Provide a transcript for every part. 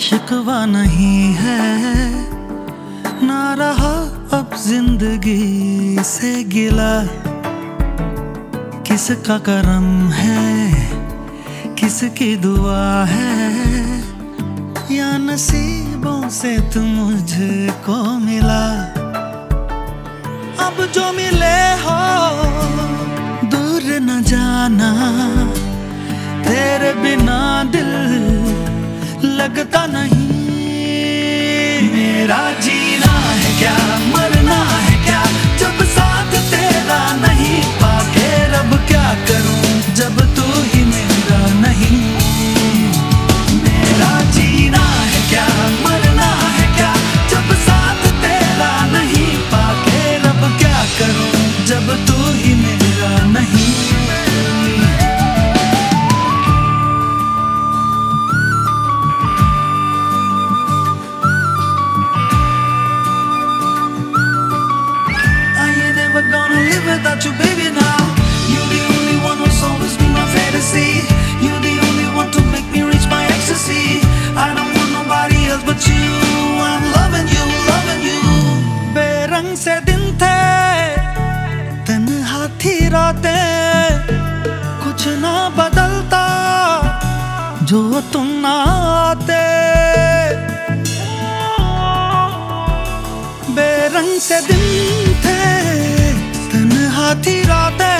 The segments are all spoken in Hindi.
शिकवा नहीं है। ना रहा अब ज़िंदगी से गिला। किसका करम है? किसकी दुआ है? या नसीबों से तुम मुझको मिला। अब जो मिले हो, दूर न जाना। तेरे लगता नहीं। मेरा जीना रातें कुछ ना बदलता, जो तुम ना आते। बेरंग से दिन थे तन्हा हाथी रातें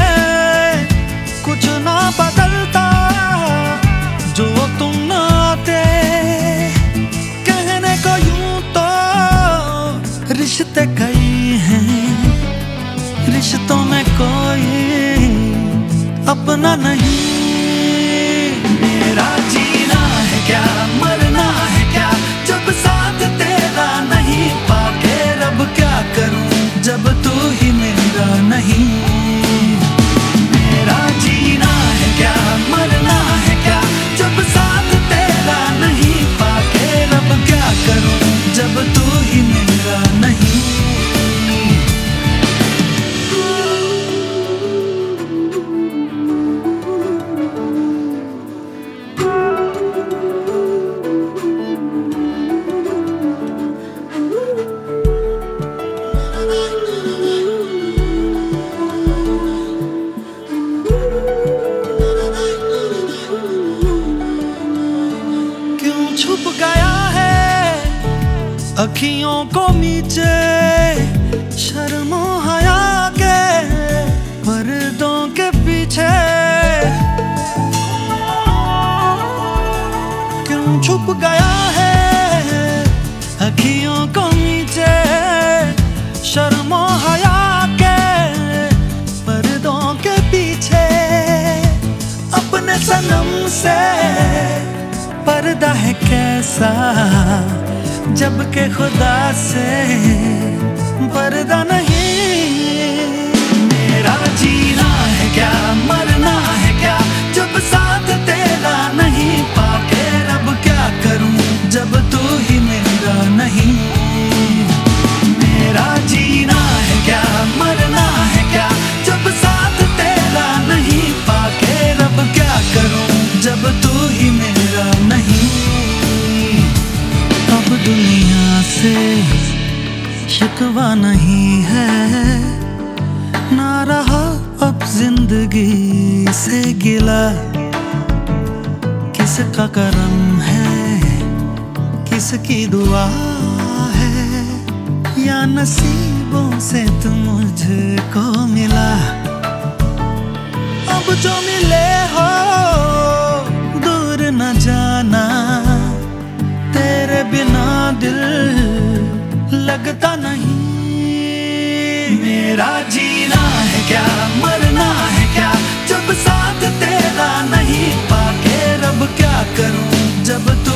अपना नहीं। मेरा जीना है क्या? मरना है क्या? जब साथ तेरा नहीं पाके रब क्या करूँ? जब तू ही मेरा नहीं। मेरा जीना है क्या? मरना है क्या? जब साथ तेरा नहीं क्या करूँ? जब तू ही मेरा नहीं। अखियों को नीचे शर्मो हया के पर्दों के पीछे। क्यों छुप गया है अखियों को नीचे शर्मो हया के पर्दों के पीछे? अपने सनम से पर्दा है कैसा? जबकि खुदा से पर्दा नहीं दुनिया से शिकवा नहीं है। ना रहा अब ज़िंदगी से गिला। किसका करम है? किसकी दुआ है? या नसीबों से तुम मुझको मिला। अब जो मिले लगता नहीं। मेरा जीना है क्या? मरना है क्या? जब साथ तेरा नहीं, पाके रब क्या करूँ? जब